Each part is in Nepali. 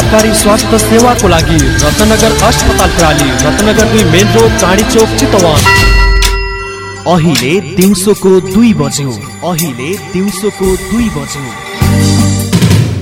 प्रभावकारी स्वास्थ्य सेवाको लागि रत्नगर अस्पताल प्राली रत्नगर दुई मेन रोड चाँडी चोक चितवन। अहिले दिउँसोको दुई बज्यो। अहिले दिउँसोको दुई बज्यो।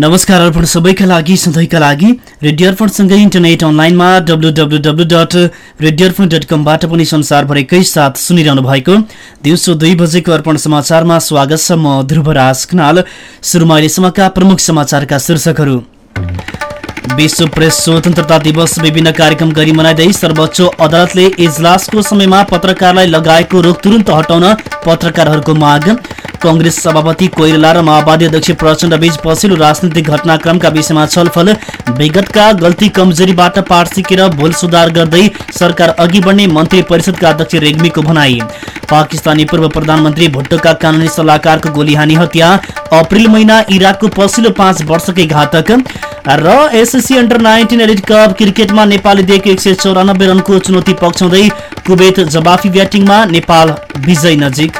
नमस्कार अर्पण सबैका लागि सधैँका लागि रेडियो अर्पणसँगै इन्टरनेट अनलाइनमा W W W dot radio Arpan dot कमबाट पनि संसारभरिकै साथ सुनिरहनु भएको दिउँसो दुई बजेको अर्पण समाचारमा स्वागत छ म ध्रुवराज खनाल। सुरुमा अहिलेसम्मका प्रमुख समाचारका शीर्षकहरू। विश्व प्रेस स्वतन्त्रता दिवस विभिन्न कार्यक्रम गरी मनाइँदै सर्वोच्च अदालतले इजलासको समयमा पत्रकारलाई लगाएको रोक तुरन्त हटाउन पत्रकारहरूको माग। कंग्रेस सभापति कोइराला र माओवादी अध्यक्ष प्रचण्ड बीच पछिल्लो राजनीतिक घटनाक्रमका विषयमा छलफल। विगतका गल्ती कमजोरीबाट पाठ सिकेर भूल सुधार गर्दै सरकार अघि बढ्ने मन्त्री परिषदका अध्यक्ष रेग्मीको भनाई। पाकिस्तानी पूर्व प्रधानमन्त्री भुट्टोका कानूनी सल्लाहकारको गोली हानी हत्या अप्रिल महिना इराकको पछिल्लो पाँच वर्षकै घातक र SSC under nineteen elite cup क्रिकेटमा नेपालले दिएको एक सय चौरानब्बे रनको चुनौती पक्षाउँदै कुवेत जवाफी ब्याटिङमा नेपाल विजय नजिक।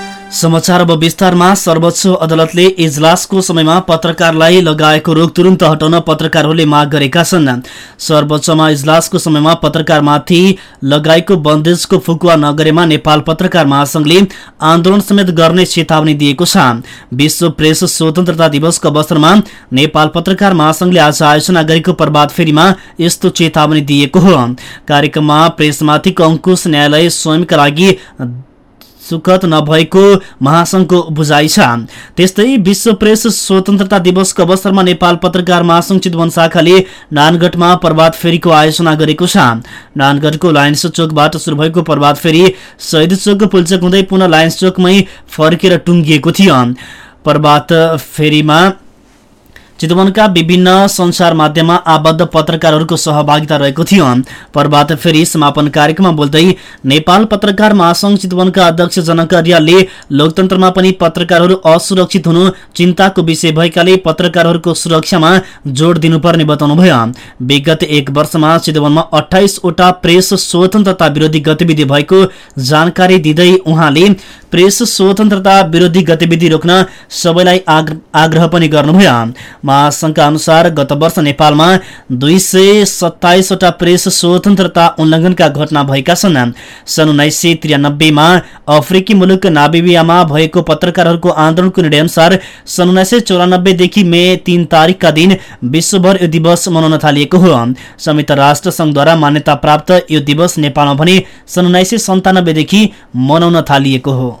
समाचार अब विस्तारमा सर्वोच्च अदालतले इजलासको समयमा पत्रकारलाई लगाएको रोग तुरन्त हटाउन पत्रकारहरूले माग गरेका छन्। सर्वोच्चमा इजलासको समयमा पत्रकारमाथि लगाएको बन्देजको फुकुवा नगरेमा नेपाल पत्रकार महासंघले आन्दोलन समेत गर्ने चेतावनी दिएको छ। विश्व प्रेस स्वतन्त्रता दिवसको अवसरमा नेपाल पत्रकार महासंघले आज आयोजना गरेको प्रभात फेरीमा यस्तो चेतावनी दिएको हो। कार्यक्रममा प्रेसमाथिको अङ्कुश न्यायालय स्वयंका लागि सुखद नभएको महासंघको बुझाइ छ। त्यस्तै विश्व प्रेस स्वतन्त्रता दिवसको अवसरमा नेपाल पत्रकार महासंघ चितवन शाखाले नानगढमा प्रभात फेरीको आयोजना गरेको छ। नानगढको लायन्स चोकबाट सुरु भएको प्रभात फेरी शहीद चोक पुल्चोक हुँदै पुनः लायन्स चोकमै फर्केर टुङ्गिएको थियो। प्रभात फेरीमा चितवनका विभिन्न संसार माध्यममा आबद्ध पत्रकारहरूको सहभागिता रहेको थियो। प्रभात फेरि समापन कार्यक्रममा बोल्दै नेपाल पत्रकार महासंघ चितवनका अध्यक्ष जनक अर्यालले लोकतन्त्रमा पनि पत्रकारहरू असुरक्षित हुनु चिन्ताको विषय भएकाले पत्रकारहरूको सुरक्षामा जोड दिनुपर्ने बताउनुभयो। विगत एक वर्षमा चितवनमा अठाइसवटा प्रेस स्वतन्त्रता विरोधी गतिविधि भएको जानकारी दिँदै उहाँले प्रेस स्वतन्त्रता विरोधी गतिविधि रोक्न सबैलाई आग्रह पनि गर्नुभयो। महासंघका अनुसार गत वर्ष नेपालमा दुई सय सत्ताइसवटा प्रेस स्वतन्त्रता उल्लङ्घनका घटना भएका छन्। सन् उन्नाइस सय त्रियानब्बेमा अफ्रिकी मुलुक नाबिबियामा भएको पत्रकारहरूको आन्दोलनको निर्णय अनुसार सन् उन्नाइस सय चौरानब्बेदेखि मे तीन तारिकका दिन विश्वभर यो दिवस मनाउन थालिएको हो। संयुक्त राष्ट्र संघद्वारा मान्यता प्राप्त यो दिवस नेपालमा भने सन् उन्नाइस सय सन्तानब्बेदेखि मनाउन थालिएको हो।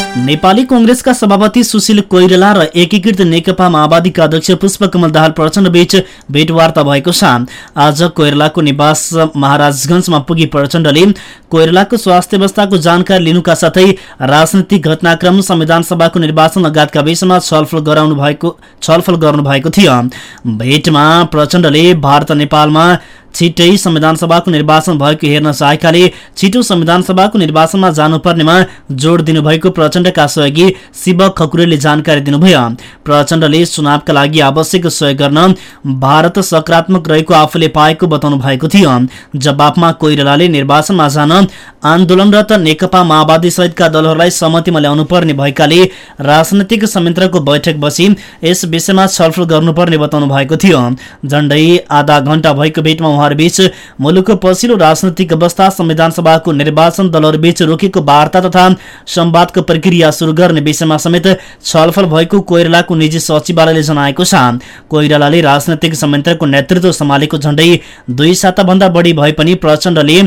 नेपाली कंग्रेसका सभापति सुशील कोइराला र एकीकृत नेकपा माओवादीका अध्यक्ष पुष्पकमल दाहाल प्रचण्ड बीच भेटवार्ता भएको छ। आज कोइरालाको निवास महाराजगंजमा पुगी प्रचण्डले कोइरालाको स्वास्थ्य अवस्थाको जानकारी लिनुका साथै राजनैतिक घटनाक्रम संविधान सभाको निर्वाचन लगायतका विषयमा छलफल गराउनु भएको छलफल गर्नु भएको थियो। भेटमा प्रचण्डले भारत नेपालमा छिट्टै संविधान सभाको निर्वाचन भएको हेर्न चाहेकाले छिटो संविधान सभाको निर्वाचनमा जानुपर्नेमा जोड दिनुभएको प्रचण्डका सहयोगी शिव खकुरेले जानकारी दिनुभयो। प्रचण्डले चुनावका लागि आवश्यक सहयोग गर्न भारत सकारात्मक रहेको आफूले पाएको बताउनु भएको थियो। जवाफमा कोइरालाले निर्वाचनमा जान आन्दोलनरत नेकपा माओवादी सहितका दलहरूलाई सहमतिमा ल्याउनु पर्ने भएकाले राजनैतिक संयन्त्रको बसी यस विषयमा छलफल गर्नुपर्ने बताउनु भएको थियो। झण्डै आधा घण्टा भएको भेटमा उहाँहरूबीच मुलुकको पछिल्लो राजनैतिक अवस्था संविधान सभाको निर्वाचन दलहरूबीच रोकेको वार्ता तथा संवादको प्रक्रिया शुरू गर्ने विषयमा समेत छलफल भएको कोइरालाको निजी सचिवालयले जनाएको छ। कोइरालाले राजनैतिक संयन्त्रको नेतृत्व सम्हालेको झण्डै दुई साताभन्दा बढी भए पनि प्रचण्डले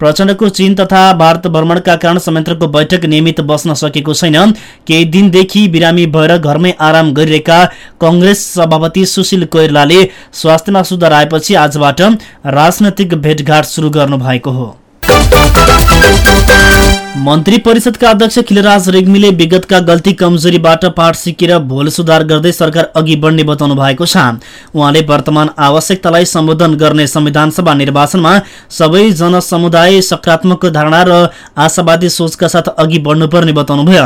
प्रचण्डको चीन तथा भारत भ्रमणका कारण संयन्त्रको बैठक नियमित बस्न सकेको छैन। केही दिनदेखि बिरामी भएर घरमै आराम गरिरहेका कंग्रेस सभापति सुशील कोइरलाले स्वास्थ्यमा सुधार आएपछि आजबाट राजनैतिक भेटघाट शुरू गर्नु भएको हो। मन्त्री परिषदका अध्यक्ष खिलराज रेग्मीले विगतका गल्ती कमजोरीबाट पाठ सिकेर भोल सुधार गर्दै सरकार अघि बढ्ने बताउनु भएको छ। उहाँले वर्तमान आवश्यकतालाई सम्बोधन गर्ने संविधान सभा निर्वाचनमा सबै जनसमुदाय सकारात्मक धारणा र आशावादी सोचका साथ अघि बढ्नुपर्ने बताउनुभयो।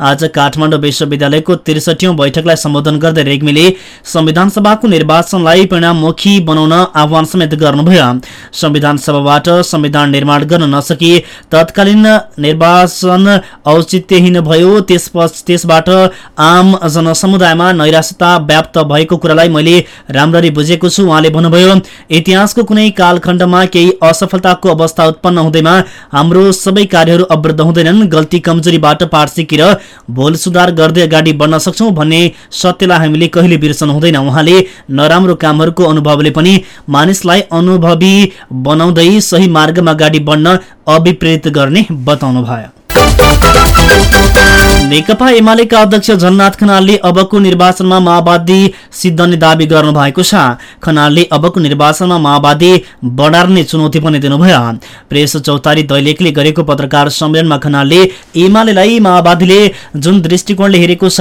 आज काठमाडौँ विश्वविद्यालयको त्रिसठीौं बैठकलाई सम्बोधन गर्दै रेग्मीले संविधान सभाको निर्वाचनलाई परिणाममुखी बनाउन आह्वान समेत गर्नुभयो। संविधान सभाबाट संविधान निर्माण गर्न नसकी तत्कालीन निर्वाचन औचित्यहीन भयो। त्यसबाट आम जनसमुदायमा नैराश्यता व्याप्त भएको कुरालाई मैले राम्ररी बुझेको छु उहाँले भन्नुभयो। इतिहासको कुनै कालखण्डमा केही असफलताको अवस्था उत्पन्न हुँदैमा हाम्रो सबै कार्यहरू अवृद्ध हुँदैनन्। गल्ती कमजोरीबाट पाठ सिकेर भोल सुधार गर्दै अगाडि बढ्न सक्छौ भन्ने सत्यलाई हामीले कहिले बिर्सनु हुँदैन। उहाँले नराम्रो कामहरूको अनुभवले पनि मानिसलाई अनुभवी बनाउँदै सही मार्गमा अगाडि बढ्न अभिप्रेरित गर्ने बताउनु भयो नेकपा एमालेका अध्यक्ष जननाथ खनालले अबको निर्वाचनमा माओवादी सिद्धने दावी गर्नु भएको छ। खनालले अबको निर्वाचनमा माओवादी बढार्ने चुनौती पनि दिनुभयो। प्रेस चौतारी दैलेखले गरेको पत्रकार सम्मेलनमा खनालले एमालेलाई माओवादीले जुन दृष्टिकोणले हेरेको छ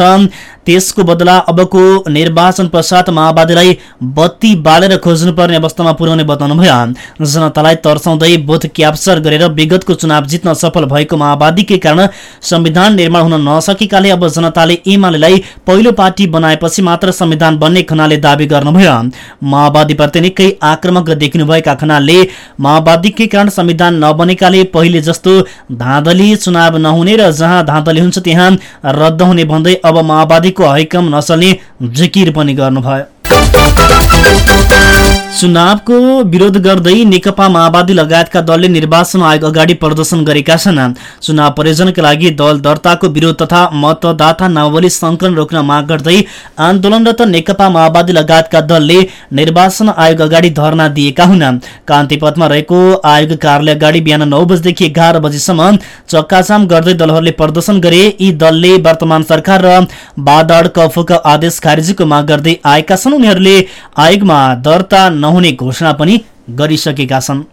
त्यसको बदला अबको निर्वाचन पश्चात माओवादीलाई बत्ती बालेर खोज्नुपर्ने अवस्थामा पुर्याउने बताउनुभयो जनतालाई तर्साउँदै बुथ क्याप्चर गरेर विगतको चुनाव जित्न सफल भएको माओवादीकै कारण संविधान निर्माण हुन नसकेकाले अब जनताले एमालेलाई पहिलो पार्टी बनाएपछि मात्र संविधान बन्ने खनालले दावी गर्नुभयो। माओवादीप्रति निकै आक्रमक देखिनुभएका खनालले माओवादीकै कारण संविधान नबनेकाले पहिले जस्तो धाँधली चुनाव नहुने र जहाँ धाँधली हुन्छ त्यहाँ रद्द हुने भन्दै अब माओवादीको हैकम नचल्ने जिकिर पनि गर्नुभयो। चुनावको विरोध गर्दै नेकपा माओवादी लगायतका दलले निर्वाचन आयोग अगाडि प्रदर्शन गरेका छन्। चुनाव परियोजनका लागि दल दर्ताको विरोध तथा मतदाता नावली संकलन रोक्न माग गर्दै आन्दोलनरत नेकपा माओवादी लगायतका दलले निर्वाचन आयोग अगाडि धरना दिएका हुन्। कान्तिपथमा रहेको आयोग कार्यालय अगाडि बिहान नौ बजेदेखि एघार बजीसम्म चक्काजाम गर्दै दलहरूले प्रदर्शन गरे। यी दलले वर्तमान सरकार र बादड कफोका आदेश खारेजीको माग गर्दै आएका छन्। उनीहरूले आयोगमा दर्ता नहुने घोषणा पनि गरिसकेका छन्।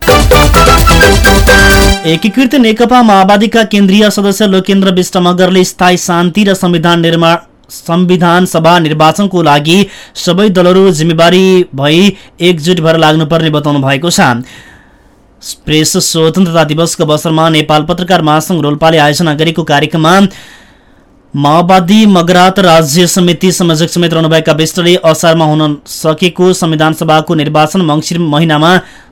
एकीकृत नेकपा माओवादीका केन्द्रीय सदस्य लोकेन्द्र विष्ट मगरले स्थायी शान्ति र संविधान निर्माण संविधान सभा निर्वाचनको लागि सबै दलहरू जिम्मेवारी भई एकजुट भएर लाग्नुपर्ने बताउनु भएको छ। प्रेस स्वतन्त्रता दिवसको अवसरमा नेपाल पत्रकार महासंघ रोल्पाले आयोजना गरेको कार्यक्रममा माओवादी मगरात राज्य समिति संयोजक समेत रहनुभएका विष्टले असारमा हुन सकेको संविधान सभाको निर्वाचन मङ्सिर महिनामा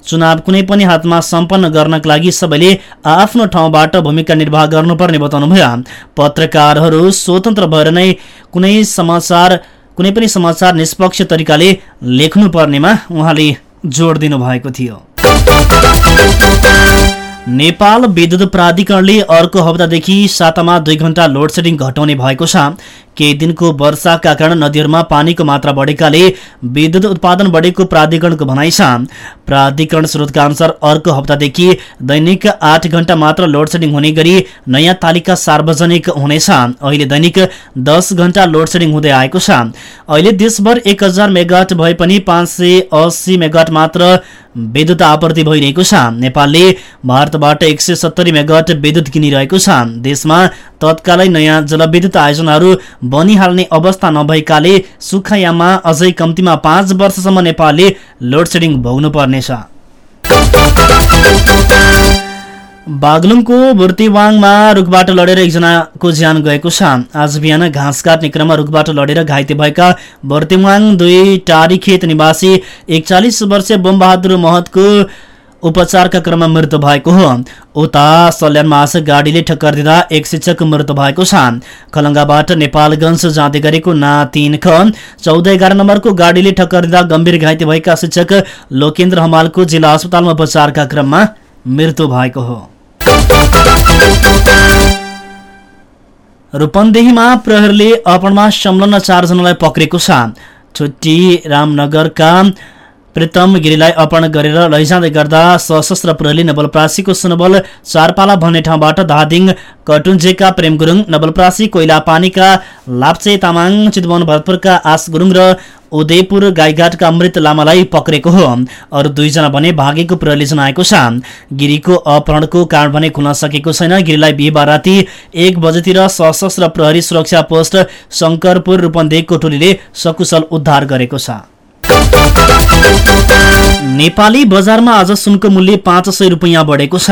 चुनाव कुनै पनि हातमा सम्पन्न गर्नका लागि सबैले आफ्नो ठाउँबाट भूमिका निर्वाह गर्नुपर्ने बताउनुभयो। पत्रकारहरू स्वतन्त्र भएर नै कुनै समाचार कुनै पनि समाचार निष्पक्ष तरिकाले लेख्नुपर्नेमा उहाँले जोड दिनुभएको थियो। नेपाल विद्युत प्राधिकरणले अर्को हप्तादेखि सातामा दुई घण्टा लोड सेडिङ घटाउने भएको छ। केही दिनको वर्षाका कारण नदीहरूमा पानीको मात्रा बढेकाले विद्युत उत्पादन बढेको प्राधिकरणको भनाइ छ। प्राधिकरण स्रोतका अनुसार अर्को हप्तादेखि दैनिक आठ घण्टा मात्र लोड सेडिङ हुने गरी नयाँ तालिका सार्वजनिक हुनेछ। अहिले दैनिक दस घण्टा लोड सेडिङ हुँदै आएको छ। अहिले देशभर एक हजार मेगाट भए पनि पाँच सय अस्सी मेगाट मात्र विद्युत आपूर्ति भइरहेको छ। नेपालले भारतबाट एक सय सत्तरी मेगाट विद्युत किनिरहेको छ। देशमा तत्कालै नयाँ जलविद्युत आयोजनाहरू बनिहाल्ने अवस्था नभएकाले सुखायाममा अझै कम्तीमा पाँच वर्षसम्म नेपालले लोड सेडिङ भोग्नु पर्नेछ बागलुङको बुर्तिवाङमा रुखबाट लडेर एकजनाको ज्यान गएको छ। आज बिहान घाँस काट्ने क्रममा रुखबाट लडेर घाइते भएका बुर्तिवाङ दुई टारी खेत निवासी एकचालिस वर्षीय बमबहादुर महतको उपचारका क्रममा मृत्यु भएको हो। उता सल्यानमा आज गाडीले ठक्कर दिँदा एक शिक्षकको मृत्यु भएको छ। खलङ्गाबाट नेपालगञ्ज जाँदै गरेको ना तिन ख चौध एघार नम्बरको गाडीले ठक्कर दिँदा गम्भीर घाइते भएका शिक्षक लोकेन्द्र हमालको जिल्ला अस्पतालमा उपचारका क्रममा मृत्यु भएको हो। रूपन्देहीमा प्रहरीले अपहरणमा संलग्न चारजनालाई पक्रेको छ। छुट्टी रामनगरका प्रीतम गिरीलाई अपहरण गरेर लैजाँदै गर्दा सशस्त्र प्रहरीले नवलप्रासीको सुनबल चारपाला भन्ने ठाउँबाट धादिङ कटुन्जेका प्रेम गुरुङ नवलप्रासी कोइला पानीका लाप्चे तामाङ चितवन भरतपुरका आस गुरुङ र उदयपुर गाईघाटका अमृत लामालाई पक्रेको हो। अरू दुईजना भने भागेको प्रहरीले जनाएको छ। गिरीको अपहरणको कारण भने खुल्न सकेको छैन। गिरीलाई बिहिबार राति एक बजेतिर सशस्त्र प्रहरी सुरक्षा पोस्ट शङ्करपुर रूपन्देहीको टोलीले सकुशल उद्धार गरेको छ। नेपाली बजारमा आज सुनको मूल्य पाँच सय रुपियाँ बढेको छ।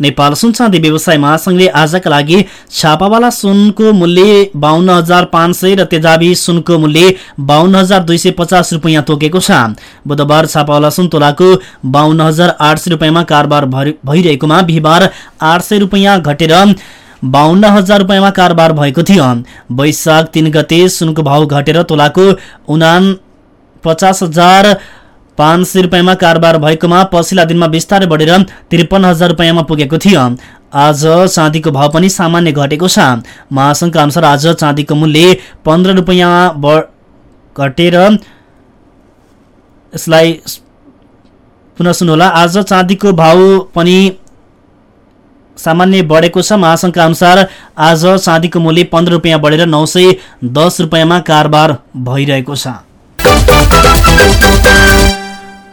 नेपाल सुनचाँदी व्यवसाय महासंघले आजका लागि छापावाला सुनको मूल्य बाहन्न हजार पाँच सय र तेजाबी सुनको मूल्य बाहन्न हजार दुई सय पचास रुपियाँ तोकेको छ। बुधबार छापावाला सुन तोलाको बाहन्न हजार आठ सय रुपियाँमा कारोबार भइरहेकोमा बिहिबार आठ सय रुपियाँ घटेर बाहन्न हजार रुपियाँमा कारोबार भएको थियो। वैशाख तिन गते सुनको भाव घटेर तोलाको उना पचास हजार पाँच सय रुपियाँमा कारोबार भएकोमा पछिल्ला दिनमा बिस्तारै बढेर त्रिपन्न हजार रुपियाँमा पुगेको थियो। आज चाँदीको भाव पनि सामान्य घटेको छ। महासङ्घका अनुसार आज चाँदीको मूल्य पन्ध्र रुपियाँ घटेर यसलाई पुनः सुन्नुहोला आज चाँदीको भाव पनि सामान्य बढेको छ। महासङ्घका अनुसार आज चाँदीको मूल्य पन्ध्र रुपियाँ बढेर नौ सय दस रुपियाँमा कारोबार भइरहेको छ।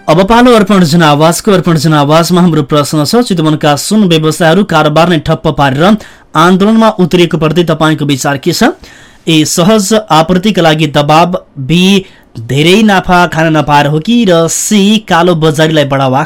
अब पालो अर्पण जनावासको अर्पण जनावासमा हाम्रो प्रश्न छ चितवनका सुन व्यवसायहरू कारोबार नै ठप्प पारेर आन्दोलनमा उत्रिएको प्रति तपाईँको विचार के छ? ए सहज आपूर्तिका लागि दबाब बी धेरै नाफा खान नपाएर हो कि? र सी कालो बजारीलाई बढावा।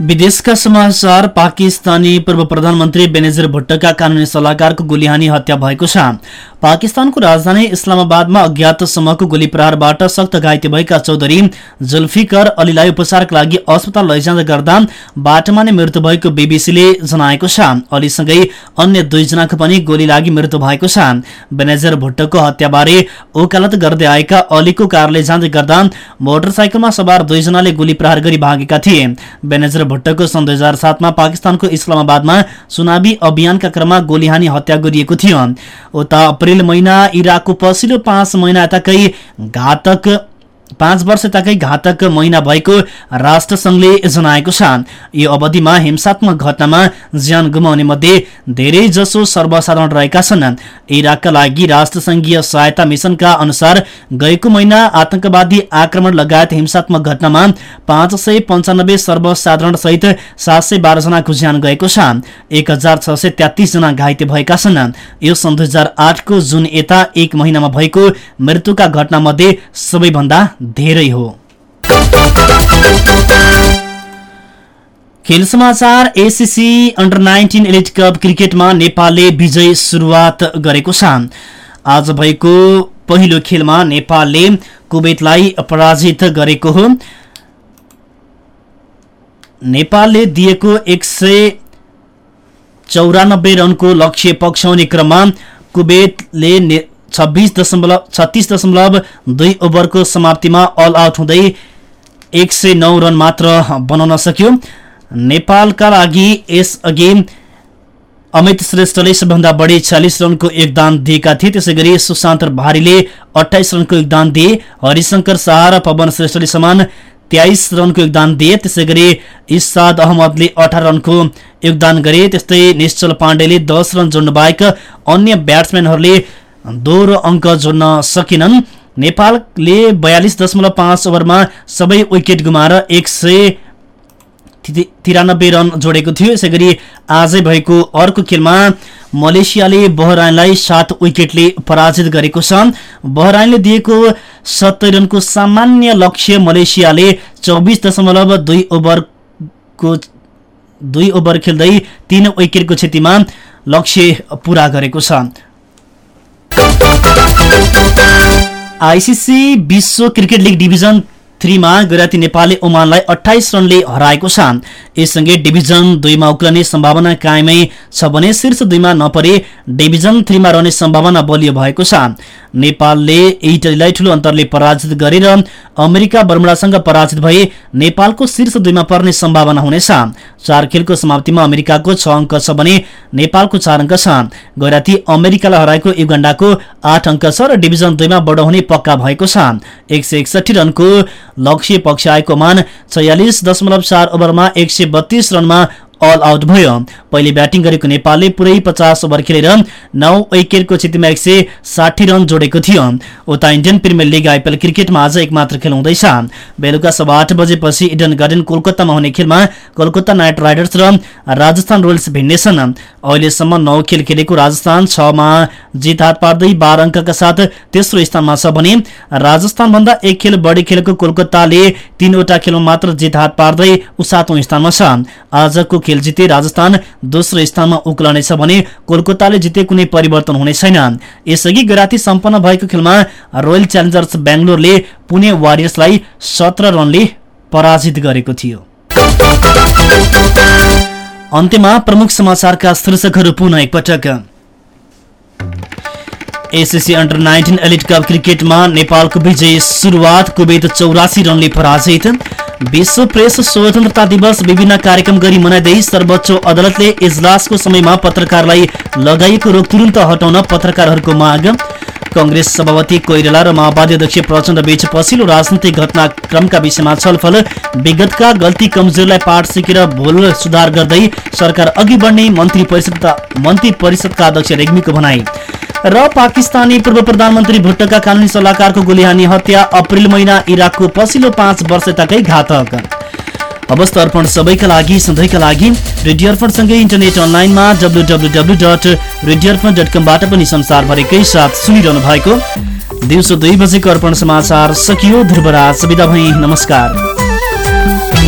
विदेशका समाचार पाकिस्तानी पूर्व प्रधानमन्त्री बेनेजर भुट्टका कानूनी सल्लाहकारको गोलीहानी हत्या भएको छ। पाकिस्तानको राजधानी इस्लामाबादमा अज्ञात समूहको गोली प्रहारबाट सक्त घाइते भएका चौधरी जुल्फिकर अलीलाई उपचारका लागि अस्पताल लैजाँदा गर्दा बाटोमा नै मृत्यु भएको बीबीसीले जनाएको छ। अलीसँगै अन्य दुईजनाको पनि गोली लागि मृत्यु भएको छ। बेनेजर भुट्टको हत्याबारे वकालत गर्दै आएका अलीको कारले जाँदै गर्दा मोटरसाइकलमा सवार दुईजनाले गोली प्रहार गरी भागेका थिए। बेनेजर भुट्टको सन् दुई हजार सातमा पाकिस्तानको इस्लामाबादमा चुनावी अभियानका क्रममा गोलीहानी हत्या गरिएको थियो। उता अप्रेल महिना इराकको पछिल्लो पाँच महिना यताकै घातक पाँच वर्ष यताकै घातक महिना भएको राष्ट्रसङ्घले जनाएको छ। यो अवधिमा हिंसात्मक घटनामा ज्यान गुमाउने मध्ये धेरै जसो सर्वसाधारण रहेका छन्। इराकका लागि राष्ट्रसङ्घीय सहायता मिशनका अनुसार गएको महिना आतंकवादी आक्रमण लगायत हिंसात्मक घटनामा पाँच सय पञ्चानब्बे सर्वसाधारण सहित सात सय बाह्रजनाको ज्यान गएको छ। एक हजार छ सय तेत्तिसजना घाइते भएका छन्। यो सन् दुई हजार आठको जुन यता एक महिनामा भएको मृत्युका घटना मध्ये सबैभन्दा धेरै हो। खेल समाचार ACC under nineteen elite cup क्रिकेटमा नेपालले विजय सुरुवात गरेको छ। आज भएको पहिलो खेलमा नेपालले कुवेतलाई पराजित गरेको हो। नेपालले दिएको एक सय चौरानब्बे रनको लक्ष्य पक्षाउने क्रममा कुवेतले छब्बिस दशमलव छत्तिस दशमलव दुई ओभरको समाप्तिमा अल आउट हुँदै एक सय नौ रन मात्र बनाउन सक्यो। नेपालका लागि यसअघि अमित श्रेष्ठले सबभन्दा बढी छ्यालिस रनको योगदान दिएका थिए। त्यसै गरी सुशान्त भारीले अठाइस रनको योगदान दिए। हरिशंकर शाह र पवन श्रेष्ठले समान तेइस रनको योगदान दिए। त्यसै गरी इसाद अहमदले अठार रनको योगदान गरे। त्यस्तै निश्चल पाण्डेले दस रन जोड्नु बाहेक अन्य ब्याट्सम्यानहरूले दोहोरो अङ्क जोड्न सकेनन्। नेपालले बयालिस दशमलव पाँच ओभरमा सबै विकेट गुमाएर एक सय तिरानब्बे रन जोडेको थियो। यसै गरी आजै भएको अर्को खेलमा मलेसियाले बहराइनलाई सात विकेटले पराजित गरेको छ। बहराइनले दिएको सत्तरी रनको सामान्य लक्ष्य मलेसियाले चौबिस दशमलव दुई ओभरको दुई ओभर खेल्दै तीन विकेटको क्षतिमा लक्ष्य पूरा गरेको छ। आइसिसी विश्व क्रिकेट लीग डिभिजन थ्रीमा गैराती नेपालले ओमानलाई अठाइस रनले हराएको छ। यससँगै डिभिजन दुईमा उक्लने सम्भावना कायमै छ भने शीर्ष दुईमा नपरे डिभिजन थ्रीमा रहने सम्भावना बलियो भएको छ। नेपालले इटलीलाई ठूलो अन्तरले पराजित गरेर अमेरिका बर्मुडासँग पराजित भए नेपालको शीर्ष दुईमा पर्ने सम्भावना हुनेछ। चार खेलको समाप्तिमा अमेरिकाको छ अङ्क छ भने नेपालको चार अङ्क छ। गैराती अमेरिकालाई हराएको युगण्डाको आठ अङ्क छ र डिभिजन दुईमा बढ हुने पक्का भएको छ। एक रनको लक्ष्य पक्ष आएको मान छयालिस दशमलव चार ओभरमा एक सय बत्तीस रनमा अल आउट भयो। पहिले ब्याटिङ गरेको नेपालले पुरै पचास ओभर खेलेर नौ विकेटको क्षतिमा एक सय साठी रन जोडेको थियो। उता इन्डियन प्रिमियर लिग आइपिएल क्रिकेटमा आज एक मात्र खेल हुँदैछ। बेलुका सभा आठ बजेपछि इडन गार्डन कोलकातामा हुने खेलमा कोलकाता नाइट राइडर्स र राजस्थान रोयल्स भिड्नेछन् अहिलेसम्म नौ खेल खेलेको राजस्थान छमा जित हात पार्दै बाह्र अङ्कका साथ तेस्रो स्थानमा छ भने राजस्थानभन्दा एक खेल बढी खेलेको कोलकाताले तीनवटा खेलमा मात्र जित हात पार्दै उसातौं स्थानमा छ। आजको खेल जिते राजस्थान दोस्रो स्थानमा उक्लनेछ भने कोलकाताले जिते कुनै परिवर्तन हुने छैन। यसअघि गराती सम्पन्न भएको खेलमा रोयल च्यालेन्जर्स बेङ्गलोरले पुणे वारियर्सलाई सत्र रनले पराजित गरेको थियो। अन्त्यमा प्रमुख समाचारका शीर्षकहरू पुनः एकपटक। SSC under nineteen elite cup क्रिकेटमा नेपालको विजय सुरुवात कुवेत चौरासी रनले पराजित। विश्व प्रेस स्वतन्त्रता दिवस विभिन्न कार्यक्रम गरी मनाइँदै सर्वोच्च अदालतले इजलासको समयमा पत्रकारलाई लगाइएको रोक तुरन्त हटाउन पत्रकारहरूको माग। कंग्रेस सभापति कोइराला र माओवादी अध्यक्ष प्रचण्ड बीच पछिल्लो राजनैतिक घटनाक्रमका विषयमा छलफल। विगतका गल्ती कमजोरलाई पाठ सिकेर भूल सुधार गर्दै सरकार अघि बढ्ने मन्त्री परिषदका मन्त्री परिषदका अध्यक्ष रेग्मीको भनाई। र पाकिस्तानी पूर्व प्रधानमन्त्री भुट्टका कानूनी सल्लाहकारको गोलीहानी हत्या अप्रेल महिना इराकको पछिल्लो पाँच वर्षताकै घातक। अवस्था अर्पण सबैका लागि सधैँका लागि रेडियो अर्पणसँगै इन्टरनेट अनलाइनमा W W W dot radio Arpan dot कमबाट पनि संसारभरिकै साथ सुनिरहनु भएको दिउँसो दुई बजेको अर्पण समाचार सकियो ध्रुवराज विदा भई नमस्कार